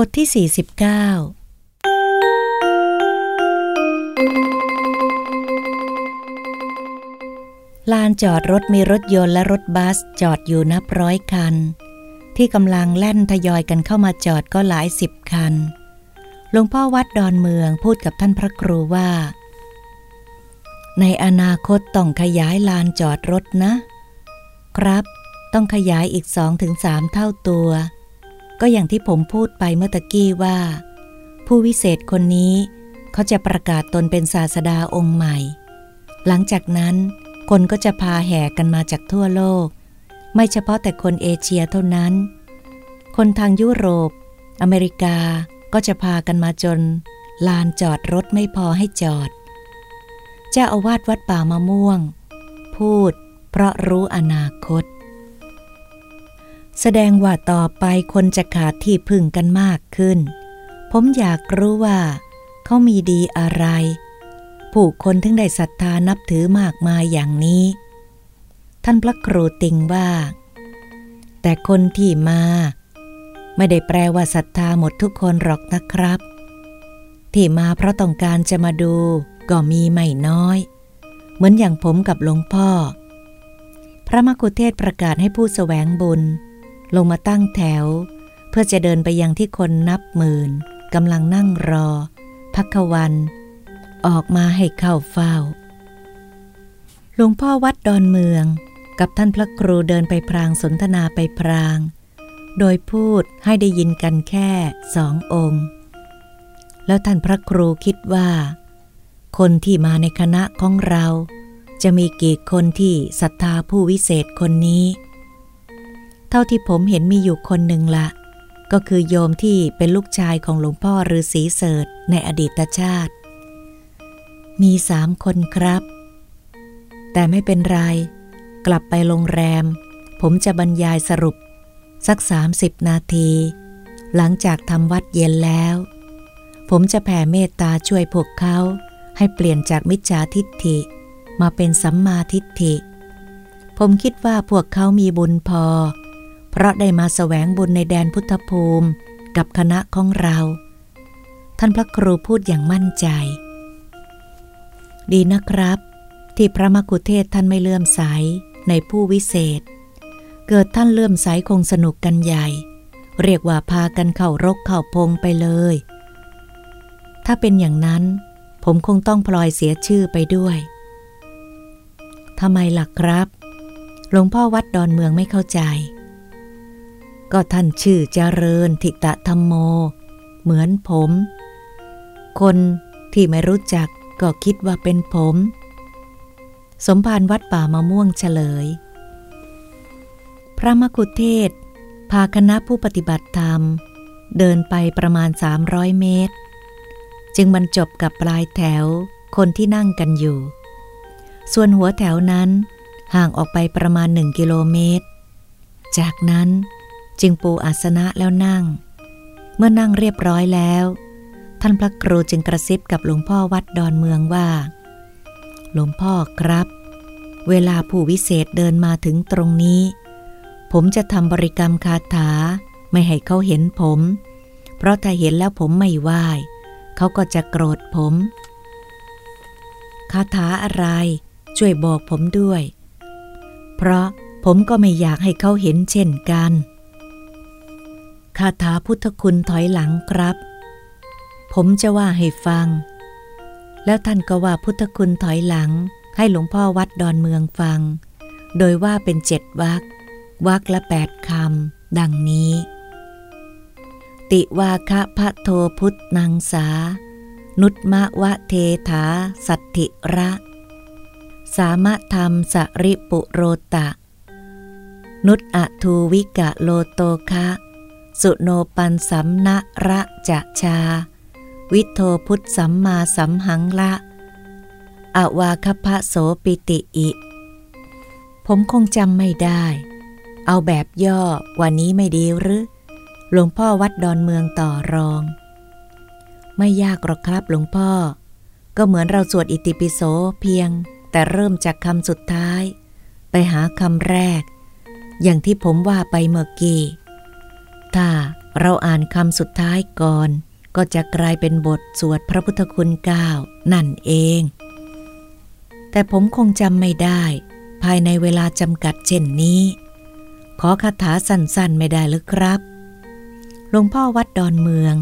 บทที่ 49 ลานจอดรถมีรถยนต์และรถบัสจอดอยู่นับร้อยคัน ที่กำลังแล่นทยอยกันเข้ามาจอดก็หลายสิบคัน หลวงพ่อวัดดอนเมืองพูดกับท่านพระครูว่า ในอนาคตต้องขยายลานจอดรถนะ ครับ ต้องขยายอีกสองถึงสามเท่าตัว ก็อย่างที่ผมพูดไปเมื่อตะกี้ว่า ผู้วิเศษคนนี้เขาจะประกาศตนเป็นศาสดาองค์ใหม่ หลังจากนั้นคนก็จะพาแห่กันมาจากทั่วโลก ไม่เฉพาะแต่คนเอเชียเท่านั้น คนทางยุโรป อเมริกาก็จะพากันมาจน ลานจอดรถไม่พอให้จอด เจ้าอาวาสวัดป่ามะม่วง พูดเพราะรู้อนาคต แสดงว่าต่อไปคนจะขาดที่พึ่งกันมากขึ้น ผมอยากรู้ว่าเขามีดีอะไร ผู้คนถึงได้ศรัทธานับถือมากมายอย่างนี้ ท่านพระครูติงว่า แต่คนที่มา ไม่ได้แปลว่าศรัทธาหมดทุกคนหรอกนะครับ ที่มาเพราะต้องการจะมาดูก็มีไม่น้อย เหมือนอย่างผมกับหลวงพ่อ พระมกุเทศประกาศให้ผู้สแสวงบุญ ลงมาตั้งแถว เพื่อจะเดินไปยังที่คนนับหมื่นกำลังนั่งรอ พักวัน ออกมาให้เข้าเฝ้า หลวงพ่อวัดดอนเมืองกับท่านพระครูเดินไปพรางสนทนาไปพราง โดยพูดให้ได้ยินกันแค่สององค์ แล้วท่านพระครูคิดว่า คนที่มาในคณะของเรา จะมีกี่คนที่ศรัทธาผู้วิเศษคนนี้ เท่าที่ผมเห็นมีอยู่คนหนึ่งละ ก็คือโยมที่เป็นลูกชายของหลวงพ่อฤาษีเสดในอดีตชาติ มีสามคนครับ แต่ไม่เป็นไร กลับไปโรงแรม ผมจะบรรยายสรุป สักสามสิบนาที หลังจากทำวัดเย็นแล้ว ผมจะแผ่เมตตาช่วยพวกเขา ให้เปลี่ยนจากมิจฉาทิฏฐิ มาเป็นสัมมาทิฏฐิ ผมคิดว่าพวกเขามีบุญพอ เพราะได้มาแสวงบุญในแดนพุทธภูมิกับคณะของเรา ท่านพระครูพูดอย่างมั่นใจ ดีนะครับ ที่พระมกุเทศท่านไม่เลื่อมใสในผู้วิเศษ เกิดท่านเลื่อมใสคงสนุกกันใหญ่ เรียกว่าพากันเข้ารกเข้าพงไปเลย ถ้าเป็นอย่างนั้น ผมคงต้องพลอยเสียชื่อไปด้วยทำไมล่ะครับ หลวงพ่อวัดดอนเมืองไม่เข้าใจ ก็ท่านชื่อเจริญทิตะธรรมโม เหมือนผม คนที่ไม่รู้จักก็คิดว่าเป็นผม สมภารวัดป่ามะม่วงเฉลย พระมกุเทศ พาคณะผู้ปฏิบัติธรรม เดินไปประมาณ 300 เมตร จึงบรรจบกับปลายแถวคนที่นั่งกันอยู่ ส่วนหัวแถวนั้นห่างออกไปประมาณหนึ่งกิโลเมตร จากนั้น จึงปูอาสนะแล้วนั่ง เมื่อนั่งเรียบร้อยแล้ว ท่านพระครูจึงกระซิบกับหลวงพ่อวัดดอนเมืองว่า หลวงพ่อครับ เวลาผู้วิเศษเดินมาถึงตรงนี้ ผมจะทำบริกรรมคาถาไม่ให้เขาเห็นผม เพราะถ้าเห็นแล้วผมไม่ไหวเขาก็จะโกรธผม คาถาอะไร ช่วยบอกผมด้วย เพราะผมก็ไม่อยากให้เขาเห็นเช่นกัน คาถาพุทธคุณถอยหลังครับ ผมจะว่าให้ฟัง แล้วท่านก็ว่าพุทธคุณถอยหลัง ให้หลวงพ่อวัดดอนเมืองฟัง โดยว่าเป็นเจ็ดวักวักละแปดคำดังนี้ ติวาคะพระโทพุทธนางสา นุตมะวะเทถาสัตถิระ สามะธรรมสริปุโรตะ นุตอทูวิกะโลโตคะ สุโนปันสัมนะระจะชา วิโทพุทธสัมมาสัมหังละอวาคพะโสปิติอิ ผมคงจำไม่ได้ เอาแบบย่อว่านี้ไม่ดีหรือหลวงพ่อวัดดอนเมืองต่อรอง ไม่ยากหรอกครับหลวงพ่อ ก็เหมือนเราสวดอิติปิโสเพียง แต่เริ่มจากคำสุดท้าย ไปหาคำแรก อย่างที่ผมว่าไปเมื่อกี้ ถ้าเราอ่านคำสุดท้ายก่อน ก็จะกลายเป็นบทสวดพระพุทธคุณเก้านั่นเอง แต่ผมคงจำไม่ได้ ภายในเวลาจำกัดเช่นนี้ ขอคาถาสั้นๆไม่ได้หรือครับหลวงพ่อวัดดอนเมือง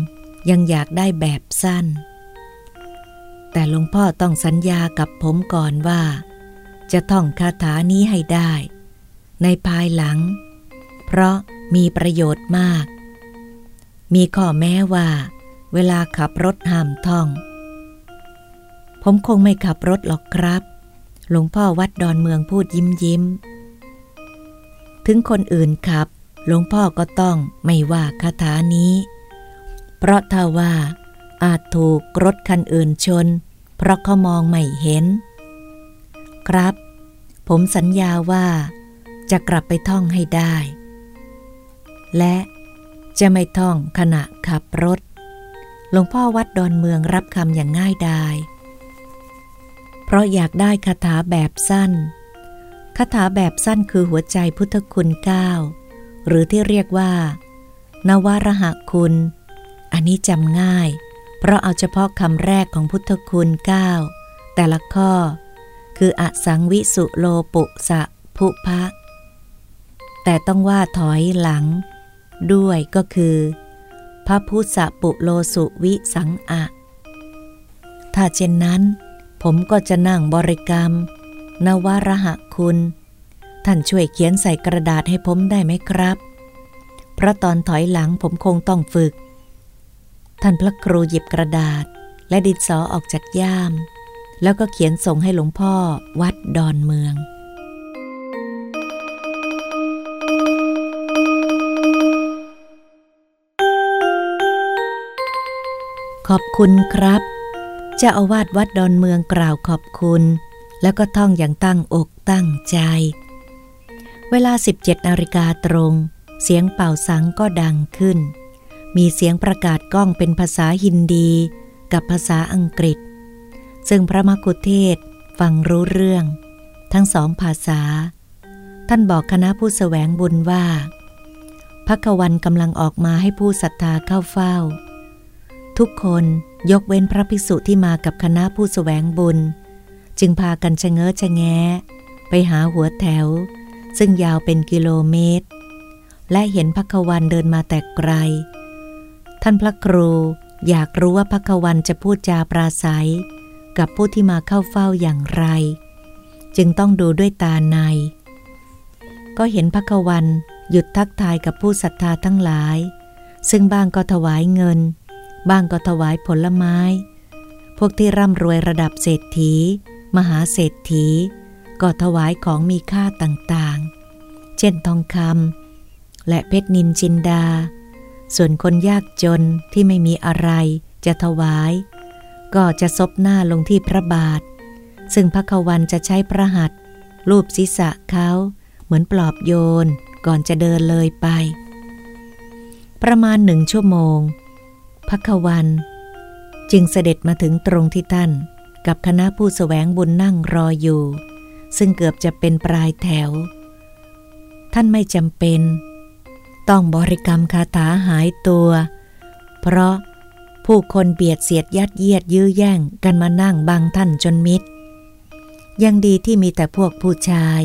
ยังอยากได้แบบสั้น แต่หลวงพ่อต้องสัญญากับผมก่อนว่า จะท่องคาถานี้ให้ได้ ในภายหลัง เพราะ มีประโยชน์มาก มีข้อแม้ว่า เวลาขับรถห้ามท่อง ผมคงไม่ขับรถหรอกครับ หลวงพ่อวัดดอนเมืองพูดยิ้มยิ้ม ถึงคนอื่นขับ หลวงพ่อก็ต้องไม่ว่าคาถานี้ เพราะถ้าว่า อาจถูกรถคันอื่นชน เพราะเขามองไม่เห็น ครับ ผมสัญญาว่าจะกลับไปท่องให้ได้ และจะไม่ท่องขณะขับรถ หลวงพ่อวัดดอนเมืองรับคำอย่างง่ายดาย เพราะอยากได้คาถาแบบสั้น คาถาแบบสั้นคือหัวใจพุทธคุณเก้าหรือที่เรียกว่า นวารหะคุณ อันนี้จำง่าย เพราะเอาเฉพาะคำแรกของพุทธคุณเก้าแต่ละข้อ คืออสังวิสุโลปุสะภุพะ แต่ต้องว่าถอยหลัง ด้วยก็คือ พระพุทธปุโลสุวิสังอะ ถ้าเช่นนั้น ผมก็จะนั่งบริกรรม นวารหะคุณ ท่านช่วยเขียนใส่กระดาษให้ผมได้ไหมครับ เพราะตอนถอยหลังผมคงต้องฝึก ท่านพระครูหยิบกระดาษและดินสอออกจากย่าม แล้วก็เขียนส่งให้หลวงพ่อวัดดอนเมือง ขอบคุณครับ เจ้าอาวาสวัดดอนเมืองกล่าวขอบคุณ แล้วก็ท่องอย่างตั้งอกตั้งใจ เวลา 17นาฬิกาตรง เสียงเป่าสังก็ดังขึ้น มีเสียงประกาศกล้องเป็นภาษาฮินดี กับภาษาอังกฤษ ซึ่งพระมกุเทศฟังรู้เรื่อง ทั้งสองภาษา ท่านบอกคณะผู้สแสวงบุญว่าพักวันกำลังออกมาให้ผู้ศรัทธาเข้าเฝ้า ทุกคนยกเว้นพระภิกษุที่มากับคณะผู้สแสวงบุญ จึงพากันชะเง้อชะแงะไปหาหัวแถว ซึ่งยาวเป็นกิโลเมตร และเห็นพักวันเดินมาแต่ไกล ท่านพระครูอยากรู้ว่าพักวันจะพูดจาปราศัย กับผู้ที่มาเข้าเฝ้าอย่างไร จึงต้องดูด้วยตาใน ก็เห็นพักวันหยุดทักทายกับผู้ศรัทธาทั้งหลาย ซึ่งบ้างก็ถวายเงิน บ้างก็ถวายผลไม้ พวกที่ร่ำรวยระดับเศรษฐี มหาเศรษฐี ก็ถวายของมีค่าต่างๆ เช่นทองคำและเพชรนินจินดา ส่วนคนยากจนที่ไม่มีอะไรจะถวาย ก็จะซบหน้าลงที่พระบาท ซึ่งพระควันจะใช้พระหัตรูปศีรษะเขาเหมือนปลอบโยนก่อนจะเดินเลยไป ประมาณหนึ่งชั่วโมง พระควัน จึงเสด็จมาถึงตรงที่ท่าน กับคณะผู้สแสวงบุญนั่งรออยู่ ซึ่งเกือบจะเป็นปลายแถว ท่านไม่จำเป็น ต้องบริกรรมคาถาหายตัว เพราะผู้คนเบียดเสียดยัดเยียดยื้อแย่งกันมานั่งบังท่านจนมิดยังดีที่มีแต่พวกผู้ชาย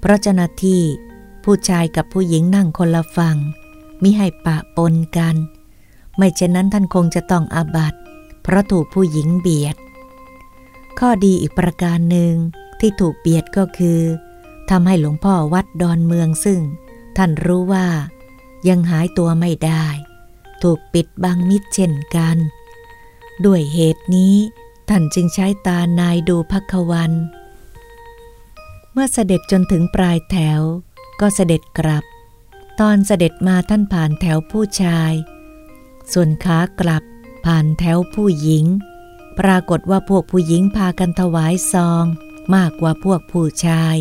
เพราะเจ้าหน้าที่ผู้ชายกับผู้หญิงนั่งคนละฝั่งมิให้ปะปนกัน ไม่เช่นนั้นท่านคงจะต้องอาบัตเพราะถูกผู้หญิงเบียด ข้อดีอีกประการหนึ่งที่ถูกเบียดก็คือทำให้หลวงพ่อวัดดอนเมืองซึ่ง ท่านรู้ว่า ยังหายตัวไม่ได้ ถูกปิดบังมิดเช่นกัน ด้วยเหตุนี้ ท่านจึงใช้ตานายดูพักวัน เมื่อเสด็จจนถึงปลายแถว ก็เสด็จกลับ ตอนเสด็จมาท่านผ่านแถวผู้ชาย ส่วนขากลับผ่านแถวผู้หญิง ปรากฏว่าพวกผู้หญิงพากันถวายซอง มากกว่าพวกผู้ชาย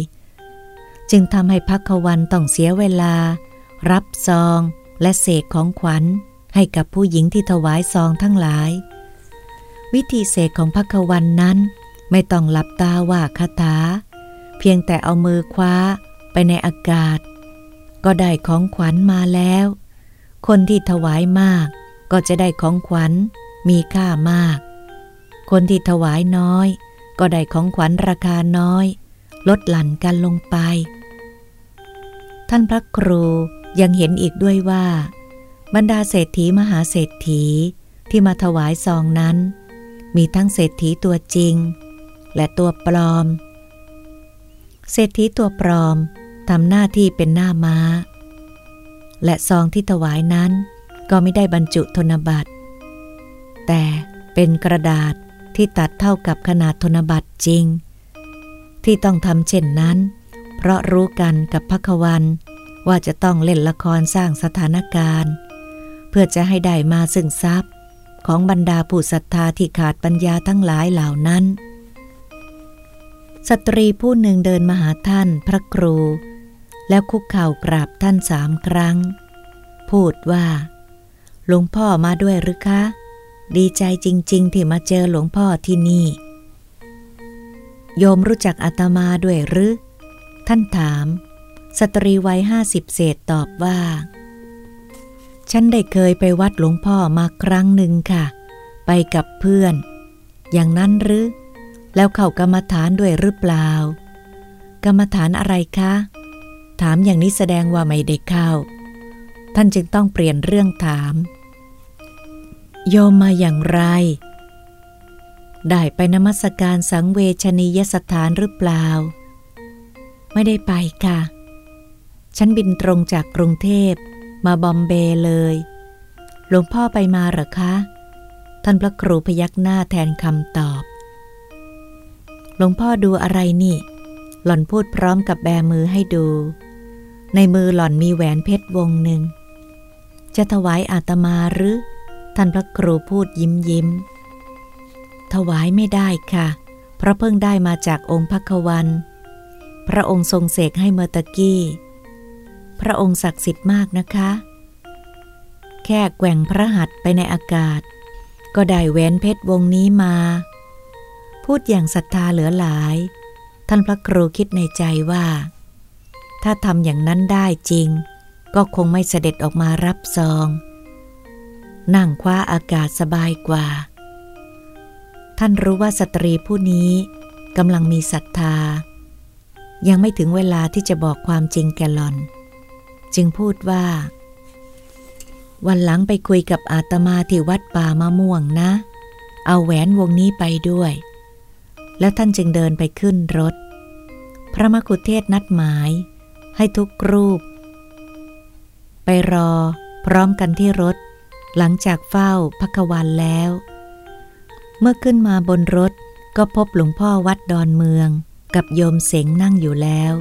จึงทำให้พักวันต้องเสียเวลา รับซองและเสกของขวัญให้กับผู้หญิงที่ถวายซองทั้งหลาย วิธีเสกของพักวันนั้น ไม่ต้องหลับตาว่าคาถาเพียงแต่เอามือคว้าไปในอากาศ ก็ได้ของขวัญมาแล้ว คนที่ถวายมาก ก็จะได้ของขวัญมีค่ามาก คนที่ถวายน้อย ก็ได้ของขวัญราคาน้อย ลดหลั่นกันลงไป ท่านพระครูยังเห็นอีกด้วยว่า บรรดาเศรษฐีมหาเศรษฐีที่มาถวายซองนั้น มีทั้งเศรษฐีตัวจริง และตัวปลอม เศรษฐีตัวปลอมทำหน้าที่เป็นหน้าม้า และซองที่ถวายนั้น ก็ไม่ได้บรรจุธนบัตร แต่เป็นกระดาษที่ตัดเท่ากับขนาดธนบัตรจริง ที่ต้องทำเช่นนั้น เพราะรู้กันกับพักวันว่าจะต้องเล่นละครสร้างสถานการณ์ เพื่อจะให้ได้มาซึ่งทรัพย์ของบรรดาผู้ศรัทธาที่ขาดปัญญาทั้งหลายเหล่านั้น สตรีผู้หนึ่งเดินมาหาท่านพระครู แล้วคุกเข่ากราบท่านสามครั้ง พูดว่า หลวงพ่อมาด้วยหรือคะ ดีใจจริง ๆ ที่มาเจอหลวงพ่อที่นี่ โยมรู้จักอาตมาด้วยหรือ ท่านถาม สตรีวัยห้าสิบเศษตอบว่า ฉันได้เคยไปวัดหลวงพ่อมาครั้งหนึ่งค่ะ ไปกับเพื่อน อย่างนั้นหรือ แล้วเข้ากรรมฐานด้วยหรือเปล่า กรรมฐานอะไรคะ ถามอย่างนี้แสดงว่าไม่ได้เข้า ท่านจึงต้องเปลี่ยนเรื่องถาม โยมมาอย่างไร ได้ไปนมัสการสังเวชนียสถานหรือเปล่า ไม่ได้ไปค่ะ ฉันบินตรงจากกรุงเทพมาบอมเบย์เลย หลวงพ่อไปมาหรอคะ ท่านพระครูพยักหน้าแทนคำตอบ หลวงพ่อดูอะไรนี่ หล่อนพูดพร้อมกับแบมือให้ดู ในมือหล่อนมีแหวนเพชรวงหนึ่ง จะถวายอาตมาหรือ ท่านพระครูพูดยิ้มยิ้ม ถวายไม่ได้ค่ะ เพราะเพิ่งได้มาจากองค์พักวัน พระองค์ทรงเสกให้เมตกี้ พระองค์ศักดิ์สิทธิ์มากนะคะ แค่แกว่งพระหัตถ์ไปในอากาศ ก็ได้แหวนเพชรวงนี้มา พูดอย่างศรัทธาเหลือหลาย ท่านพระครูคิดในใจว่า ถ้าทำอย่างนั้นได้จริง ก็คงไม่เสด็จออกมารับซอง นั่งคว้าอากาศสบายกว่า ท่านรู้ว่าสตรีผู้นี้กำลังมีศรัทธา ยังไม่ถึงเวลาที่จะบอกความจริงแกลอน จึงพูดว่า วันหลังไปคุยกับอาตมาที่วัดป่ามะม่วงนะ เอาแหวนวงนี้ไปด้วย แล้วท่านจึงเดินไปขึ้นรถ พระมคุเทศนัดหมายให้ทุกรูป ไปรอพร้อมกันที่รถ หลังจากเฝ้าพักวันแล้ว เมื่อขึ้นมาบนรถก็พบหลวงพ่อวัดดอนเมือง กับโยมเสงนั่งอยู่แล้ว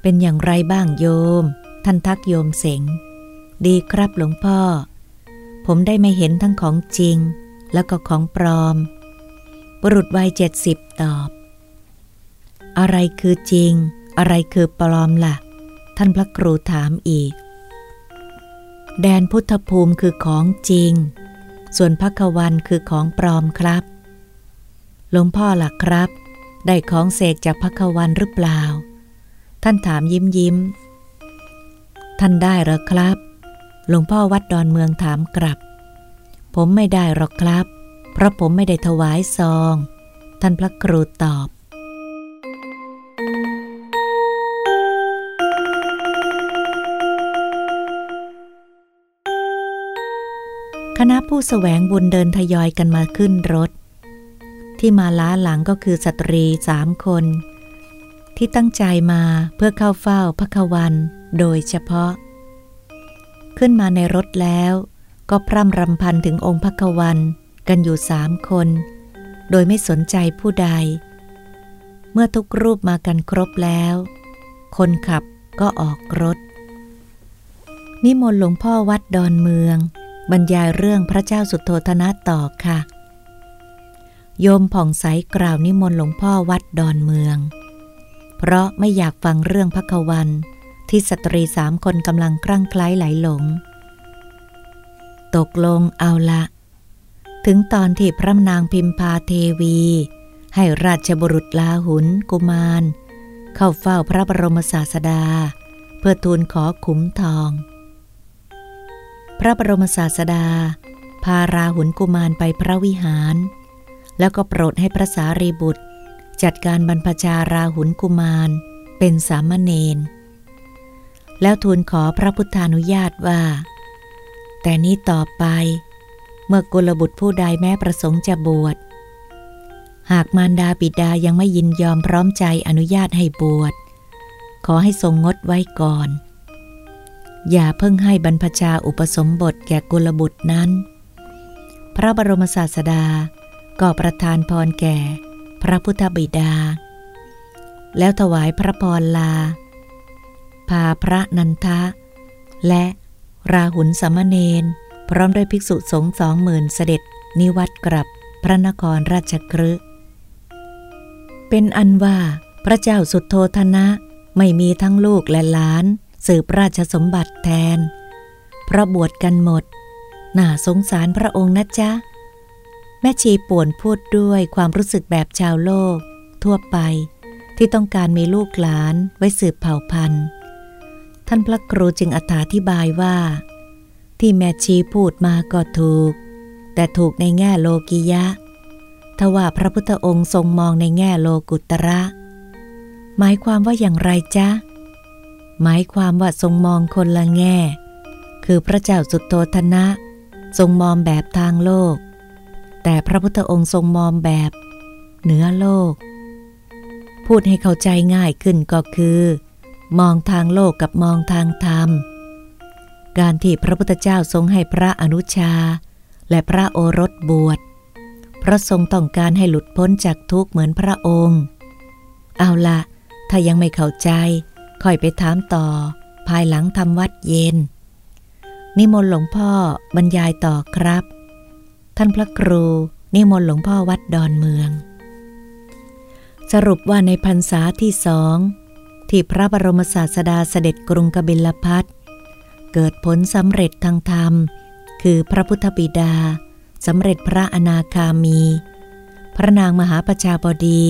เป็นอย่างไรบ้างโยม ท่านทักโยมเสง ดีครับหลวงพ่อ ผมได้ไม่เห็นทั้งของจริง แล้วก็ของปลอม บุรุษวัยเจ็ดสิบตอบ อะไรคือจริง อะไรคือปลอมละ่ะ ท่านพระครูถามอีก แดนพุทธภูมิคือของจริง ส่วนพักวันคือของปลอมครับ หลวงพ่อหล่ะครับ ได้ของเสกจากพักวันหรือเปล่า ท่านถามยิ้มยิ้ม ท่านได้หรอครับ หลวงพ่อวัดดอนเมืองถามกลับ ผมไม่ได้หรอกครับ เพราะผมไม่ได้ถวายซอง ท่านพระครูตอบ คณะผู้สแสวงบุญเดินทยอยกันมาขึ้นรถ ที่มาล้าหลังก็คือสตรีสามคน ที่ตั้งใจมาเพื่อเข้าเฝ้าพระควันโดยเฉพาะ ขึ้นมาในรถแล้วก็พร่ำรำพันถึงองค์พระควันกันอยู่สามคน โดยไม่สนใจผู้ใด เมื่อทุกรูปมากันครบแล้ว คนขับก็ออกรถ นิมนต์หลวงพ่อวัดดอนเมือง บรรยายเรื่องพระเจ้าสุโธธนะต่อค่ะ โยมผ่องใสกล่าวนิมนต์หลวงพ่อวัดดอนเมือง เพราะไม่อยากฟังเรื่องพระควัน ที่สตรีสามคนกำลังคลั่งไคล้ไหลหลง ตกลงเอาละ ถึงตอนที่พระนางพิมพาเทวี ให้ราชบุรุษลาหุนกุมาร เข้าเฝ้าพระบรมศาสดา เพื่อทูลขอขุมทอง พระบรมศาสดา พาราหุลกุมารไปพระวิหาร แล้วก็โปรดให้พระสารีบุตร จัดการบรรพชาราหุลกุมารเป็นสามเณรแล้วทูลขอพระพุทธานุญาตว่า แต่นี้ต่อไป เมื่อกุลบุตรผู้ใดแม้ประสงค์จะบวช หากมารดาบิดายังไม่ยินยอมพร้อมใจอนุญาตให้บวช ขอให้ทรงงดไว้ก่อน อย่าเพิ่งให้บรรพชาอุปสมบทแก่กุลบุตรนั้น พระบรมศาสดาก็ประทานพรแก่ พระพุทธบิดา แล้วถวายพระพรลา พาพระนันทะ และราหุลสมณเณรพร้อมด้วยภิกษุสงฆ์สองหมื่นเสด็จนิวัตกลับพระนครราชกฤห์เป็นอันว่าพระเจ้าสุดโทธนะ ไม่มีทั้งลูกและหลาน สืบราชสมบัติแทน เพราะบวชกันหมด น่าสงสารพระองค์นะจ๊ะ แม่ชีป่วนพูดด้วยความรู้สึกแบบชาวโลก ทั่วไปที่ต้องการมีลูกหลานไว้สืบเผ่าพันธุ์ ท่านพระครูจึงอธิบายว่า ที่แม่ชีพูดมาก็ถูก แต่ถูกในแง่โลกิยะทว่าพระพุทธองค์ทรงมองในแง่โลกุตระ หมายความว่าอย่างไรจ๊ะ หมายความว่าทรงมองคนละแง่ คือพระเจ้าสุดโตทนะ ทรงมองแบบทางโลก แต่พระพุทธองค์ทรงมองแบบเหนือโลก พูดให้เข้าใจง่ายขึ้นก็คือ มองทางโลกกับมองทางธรรม การที่พระพุทธเจ้าทรงให้พระอนุชา และพระโอรสบวชพระทรงต้องการให้หลุดพ้นจากทุกข์เหมือนพระองค์ เอาละถ้ายังไม่เข้าใจ ค่อยไปถามต่อ ภายหลังทำวัดเย็น นิมนต์หลวงพ่อบรรยายต่อครับ ท่านพระครูนิมนต์หลวงพ่อวัดดอนเมือง สรุปว่าในพรรษาที่สองที่พระบรมศาสดาเสด็จกรุงกบิลพัทเกิดผลสำเร็จทางธรรม คือพระพุทธบิดาสำเร็จพระอนาคามี พระนางมหาประชาบดี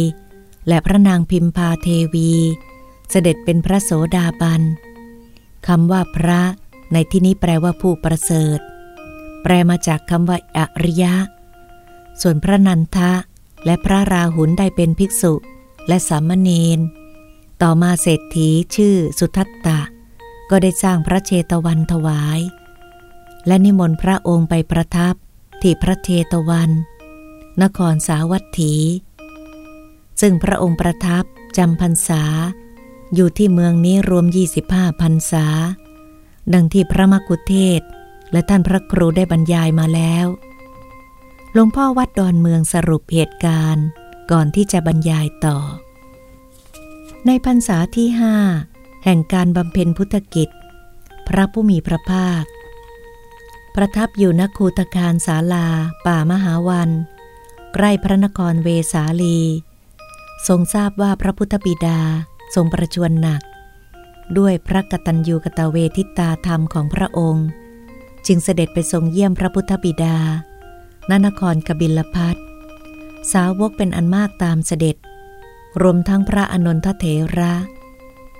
และพระนางพิมพาเทวี เสด็จเป็นพระโสดาบันคำว่าพระในที่นี้แปลว่าผู้ประเสริฐ แปลมาจากคำว่าอริยะ ส่วนพระนันทะและพระราหุลได้เป็นภิกษุและสามเณร ต่อมาเศรษฐีชื่อสุทัตตะ ก็ได้สร้างพระเชตวันถวาย และนิมนต์พระองค์ไปประทับที่พระเชตวัน นครสาวัตถี ซึ่งพระองค์ประทับจำพรรษา อยู่ที่เมืองนี้รวม 25พรรษา ดังที่พระมกุเทศและท่านพระครูได้บรรยายมาแล้ว หลวงพ่อวัดดอนเมืองสรุปเหตุการณ์ก่อนที่จะบรรยายต่อ ในพรรษาที่ห้าแห่งการบำเพ็ญพุทธกิจ พระผู้มีพระภาค ประทับอยู่ณคูตคารศาลา ป่ามหาวัน ใกล้พระนครเวสาลี ทรงทราบว่าพระพุทธบิดา ทรงประชวรหนัก ด้วยพระกตัญญูกตเวทิตาธรรมของพระองค์ จึงเสด็จไปทรงเยี่ยมพระพุทธบิดาณนครกบิลพัทสาวกเป็นอันมากตามเสด็จ รวมทั้งพระอนนทเถระ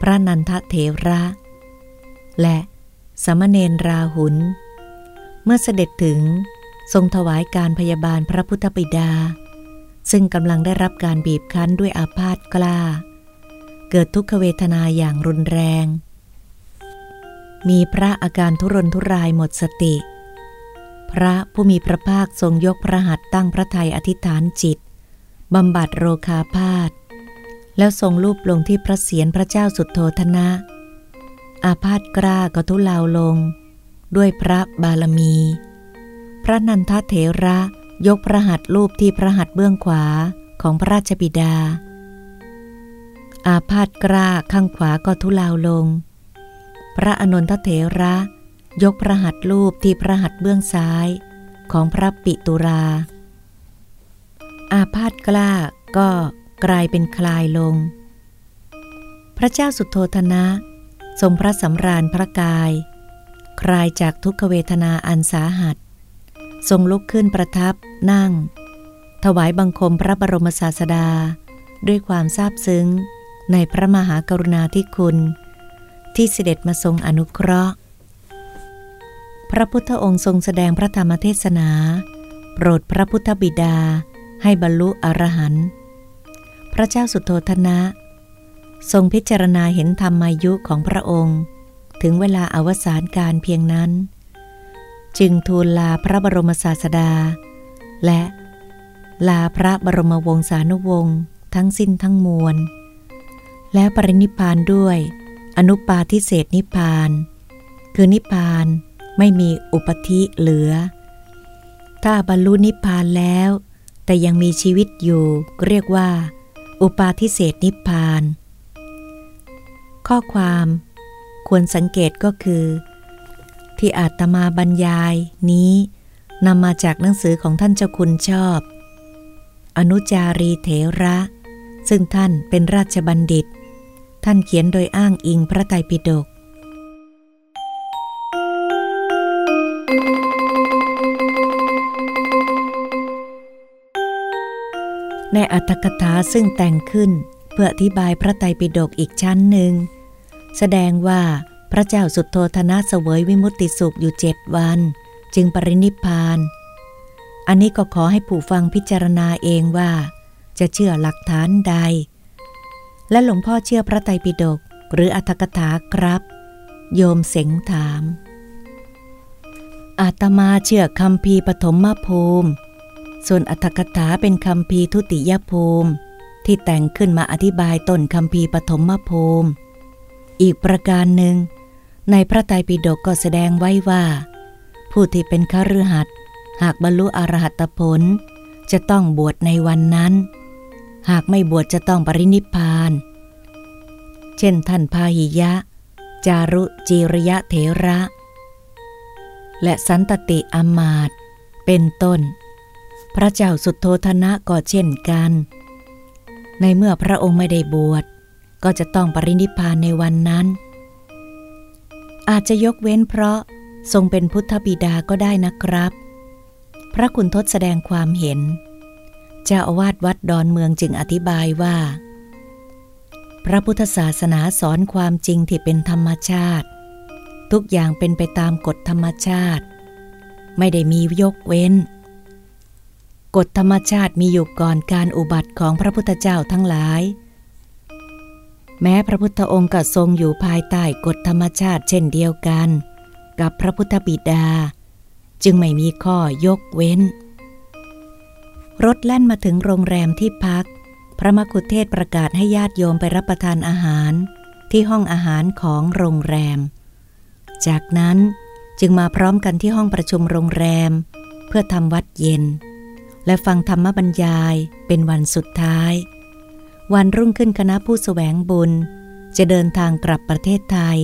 พระนันทเถระ และสมณเณรราหุล เมื่อเสด็จถึงทรงถวายการพยาบาลพระพุทธบิดา ซึ่งกำลังได้รับการบีบคั้นด้วยอาพาธกล้า เกิดทุกขเวทนาอย่างรุนแรง มีพระอาการทุรนทุรายหมดสติ พระผู้มีพระภาคทรงยกพระหัตถ์ตั้งพระทัยอธิษฐานจิตบำบัดโรคาพาธแล้วทรงรูปลงที่พระเศียรพระเจ้าสุดโทธนะ อาพาธกล้าก็ทุเลาลง ด้วยพระบารมี พระนันทเถระยกพระหัตถ์รูปที่พระหัตถ์เบื้องขวาของพระราชบิดา อาพาธกล้าข้างขวาก็ทุเลาลง พระอนนทเถระ ยกพระหัตถ์รูปที่พระหัตถ์เบื้องซ้ายของพระปิตุรา อาพาธกล้าก็กลายเป็นคลายลง พระเจ้าสุโธธนะ ทรงพระสำราญพระกาย คลายจากทุกขเวทนาอันสาหัส ทรงลุกขึ้นประทับนั่ง ถวายบังคมพระบรมศาสดา ด้วยความซาบซึ้ง ในพระมหากรุณาธิคุณ ที่เสด็จมาทรงอนุเคราะห์ พระพุทธองค์ทรงแสดงพระธรรมเทศนา โปรดพระพุทธบิดาให้บรรลุอรหันต์พระเจ้าสุโธทนะ ทรงพิจารณาเห็นธรรมายุของพระองค์ ถึงเวลาอวสานการเพียงนั้น จึงทูลลาพระบรมศาสดา และลาพระบรมวงศานุวงศ์ทั้งสิ้นทั้งมวล และปรินิพานด้วย อนุปาทิเศษนิพาน คือนิพานไม่มีอุปธิเหลือ ถ้าบรรลุนิพานแล้ว แต่ยังมีชีวิตอยู่เรียกว่า อุปาทิเศษนิพพาน ข้อความควรสังเกตก็คือ ที่อาตมาบรรยายนี้นำมาจากหนังสือของท่านเจ้าคุณชอบ อนุจารีเถระ ซึ่งท่านเป็นราชบัณฑิต ท่านเขียนโดยอ้างอิงพระไตรปิฎกในอัตถกถาซึ่งแต่งขึ้นเพื่ออธิบายพระไตรปิฎกอีกชั้นหนึ่ง แสดงว่าพระเจ้าสุดโทธนะเสวยวิมุตติสุขอยู่เจ็ดวัน จึงปรินิพาน อันนี้ก็ขอให้ผู้ฟังพิจารณาเองว่า จะเชื่อหลักฐานใด และหลวงพ่อเชื่อพระไตรปิฎกหรืออัตถกถาครับ โยมเสงถาม อาตมาเชื่อคำพีปฐมภูมิ ส่วนอัตถกถาเป็นคำพีทุติยภูมิ ที่แต่งขึ้นมาอธิบายต้นคำพีปฐมภูมิ อีกประการหนึ่ง ในพระไตรปิฎกก็แสดงไว้ว่า ผู้ที่เป็นคฤหัสถ์หากบรรลุอรหัตผล จะต้องบวชในวันนั้น หากไม่บวชจะต้องปรินิพาน เช่นท่านพาหิยะ จารุจีรยะเถระ และสันตติอมาตเป็นต้น พระเจ้าสุดโทธนะก็เช่นกัน ในเมื่อพระองค์ไม่ได้บวชก็จะต้องปรินิพานในวันนั้น อาจจะยกเว้นเพราะทรงเป็นพุทธบิดาก็ได้นะครับ พระคุณทศแสดงความเห็น เจ้าอาวาสวัดดอนเมืองจึงอธิบายว่า พระพุทธศาสนาสอนความจริงที่เป็นธรรมชาติ ทุกอย่างเป็นไปตามกฎธรรมชาติ ไม่ได้มียกเว้น กฎธรรมชาติมีอยู่ก่อนการอุบัติของพระพุทธเจ้าทั้งหลาย แม้พระพุทธองค์ก็ทรงอยู่ภายใต้กฎธรรมชาติเช่นเดียวกัน กับพระพุทธบิดา จึงไม่มีข้อยกเว้น รถแล่นมาถึงโรงแรมที่พัก พระมกุเทศประกาศให้ญาติโยมไปรับประทานอาหาร ที่ห้องอาหารของโรงแรม จากนั้นจึงมาพร้อมกันที่ห้องประชุมโรงแรม เพื่อทำวัดเย็น และฟังธรรมบรรยายเป็นวันสุดท้าย วันรุ่งขึ้นคณะผู้สแสวงบุญ จะเดินทางกลับประเทศไทย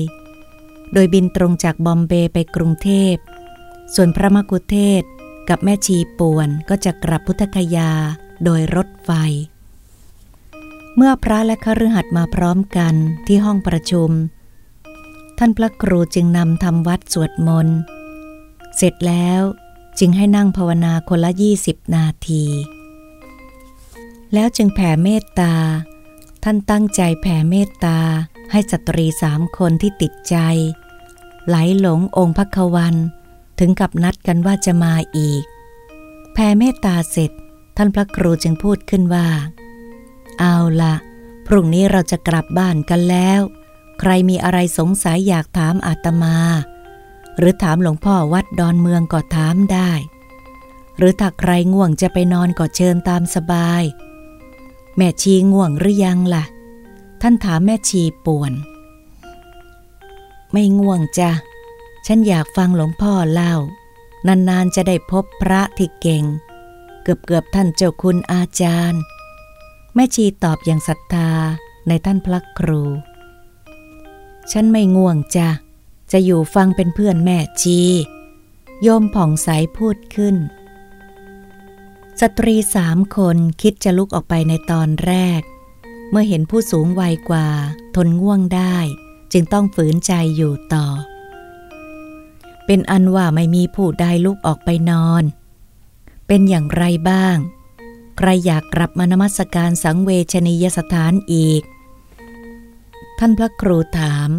โดยบินตรงจากบอมเบย์ไปกรุงเทพ ส่วนพระมกุเทศ กับแม่ชีป่วนก็จะกลับพุทธคยาโดยรถไฟ เมื่อพระและคฤหัสถ์มาพร้อมกันที่ห้องประชุม ท่านพระครูจึงนำทำวัดสวดมนต์ เสร็จแล้วจึงให้นั่งภาวนาคนละยี่สิบนาที แล้วจึงแผ่เมตตา ท่านตั้งใจแผ่เมตตาให้สตรีสามคนที่ติดใจ ไหลหลงองค์พระควัน ถึงกับนัดกันว่าจะมาอีก แผ่เมตตาเสร็จ ท่านพระครูจึงพูดขึ้นว่า เอาละพรุ่งนี้เราจะกลับบ้านกันแล้ว ใครมีอะไรสงสัยอยากถามอาตมา หรือถามหลวงพ่อวัดดอนเมืองก็ถามได้ หรือถ้าใครง่วงจะไปนอนก็เชิญตามสบาย แม่ชีง่วงหรือยังละ่ะ ท่านถามแม่ชีป่วน ไม่ง่วงจ้ะ ฉันอยากฟังหลวงพ่อเล่า นานๆจะได้พบพระที่เก่ง เกือบๆท่านเจ้าคุณอาจารย์ แม่ชีตอบอย่างศรัทธาในท่านพระครู ฉันไม่ง่วงจ้ะ จะอยู่ฟังเป็นเพื่อนแม่ชี โยมผ่องใสพูดขึ้น สตรีสามคนคิดจะลุกออกไปในตอนแรก เมื่อเห็นผู้สูงวัยกว่า ทนง่วงได้ จึงต้องฝืนใจอยู่ต่อ เป็นอันว่าไม่มีผู้ใดลุกออกไปนอน เป็นอย่างไรบ้าง ใครอยากกลับมานมัสการสังเวชนียสถานอีก ท่านพระครูถาม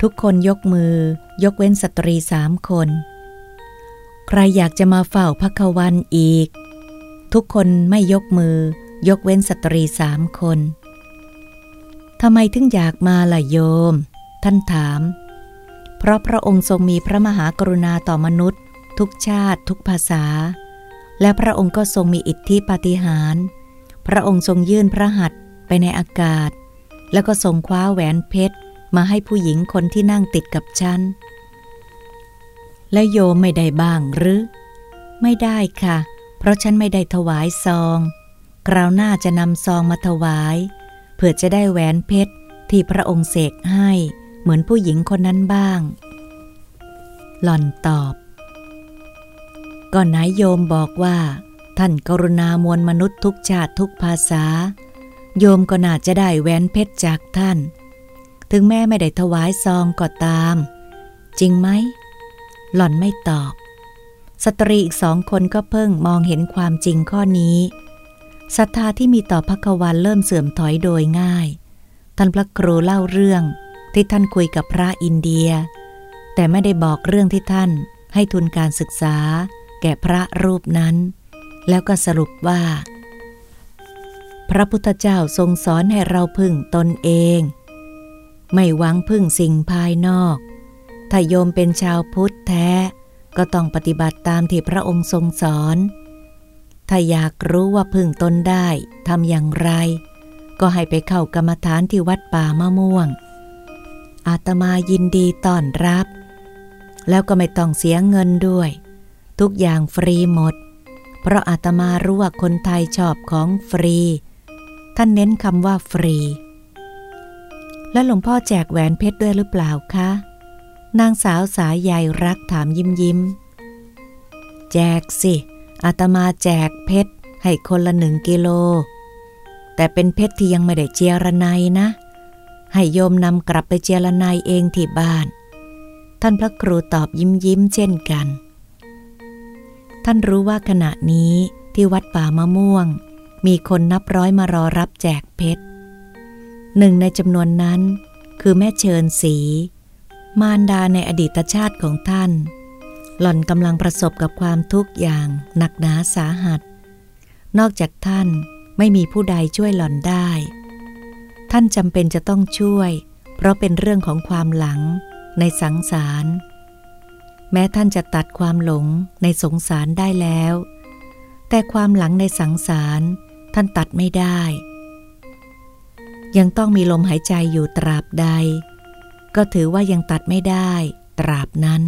ทุกคนยกมือยกเว้นสตรีสามคน ใครอยากจะมาเฝ้าพักวันอีก ทุกคนไม่ยกมือยกเว้นสตรีสามคนทำไมถึงอยากมาล่ะโยม ท่านถาม เพราะพระองค์ทรงมีพระมหากรุณาต่อมนุษย์ ทุกชาติ ทุกภาษา และพระองค์ก็ทรงมีอิทธิปาฏิหาริย์พระองค์ทรงยื่นพระหัตถ์ไปในอากาศ แล้วก็ทรงคว้าแหวนเพชรมาให้ผู้หญิงคนที่นั่งติดกับฉัน และโยมไม่ได้บ้างหรือ ไม่ได้ค่ะ เพราะฉันไม่ได้ถวายซอง คราวหน้าจะนำซองมาถวาย เพื่อจะได้แหวนเพชรที่พระองค์เสกให้ เหมือนผู้หญิงคนนั้นบ้าง หล่อนตอบก่อนนายโยมบอกว่า ท่านกรุณามวลมนุษย์ทุกชาติทุกภาษา โยมก็น่าจะได้แหวนเพชรจากท่าน ถึงแม่ไม่ได้ถวายซองก็ตาม จริงไหม หล่อนไม่ตอบ สตรีอีกสองคนก็เพิ่งมองเห็นความจริงข้อนี้ศรัทธาที่มีต่อพระกวันเริ่มเสื่อมถอยโดยง่าย ท่านพระครูเล่าเรื่อง ที่ท่านคุยกับพระอินเดีย แต่ไม่ได้บอกเรื่องที่ท่านให้ทุนการศึกษา แก่พระรูปนั้น แล้วก็สรุปว่า พระพุทธเจ้าทรงสอนให้เราพึ่งตนเอง ไม่หวังพึ่งสิ่งภายนอก ถ้าโยมเป็นชาวพุทธแท้ ก็ต้องปฏิบัติตามที่พระองค์ทรงสอน ถ้าอยากรู้ว่าพึ่งตนได้ทำอย่างไร ก็ให้ไปเข้ากรรมฐานที่วัดป่ามะม่วง อาตมายินดีต้อนรับ แล้วก็ไม่ต้องเสียเงินด้วย ทุกอย่างฟรีหมด เพราะอาตมารู้ว่าคนไทยชอบของฟรี ท่านเน้นคำว่าฟรี และหลวงพ่อแจกแหวนเพชรด้วยหรือเปล่าคะ นางสาวสายใยรักถามยิ้มยิ้ม แจกสิอาตมาแจกเพชรให้คนละหนึ่งกิโล แต่เป็นเพชรที่ยังไม่ได้เจียรนนะ ให้โยมนำกลับไปเจรนายเองที่บ้าน ท่านพระครูตอบยิ้มยิ้มเช่นกัน ท่านรู้ว่าขณะนี้ที่วัดป่ามะม่วง มีคนนับร้อยมารอรับแจกเพชรหนึ่งในจำนวนนั้น คือแม่เชิญสี มารดาในอดีตชาติของท่าน หล่อนกำลังประสบกับความทุกข์อย่างหนักหนาสาหัส นอกจากท่านไม่มีผู้ใดช่วยหล่อนได้ ท่านจำเป็นจะต้องช่วย เพราะเป็นเรื่องของความหลังในสังสาร แม้ท่านจะตัดความหลงในสงสารได้แล้ว แต่ความหลังในสังสารท่านตัดไม่ได้ ยังต้องมีลมหายใจอยู่ตราบใด ก็ถือว่ายังตัดไม่ได้ตราบนั้น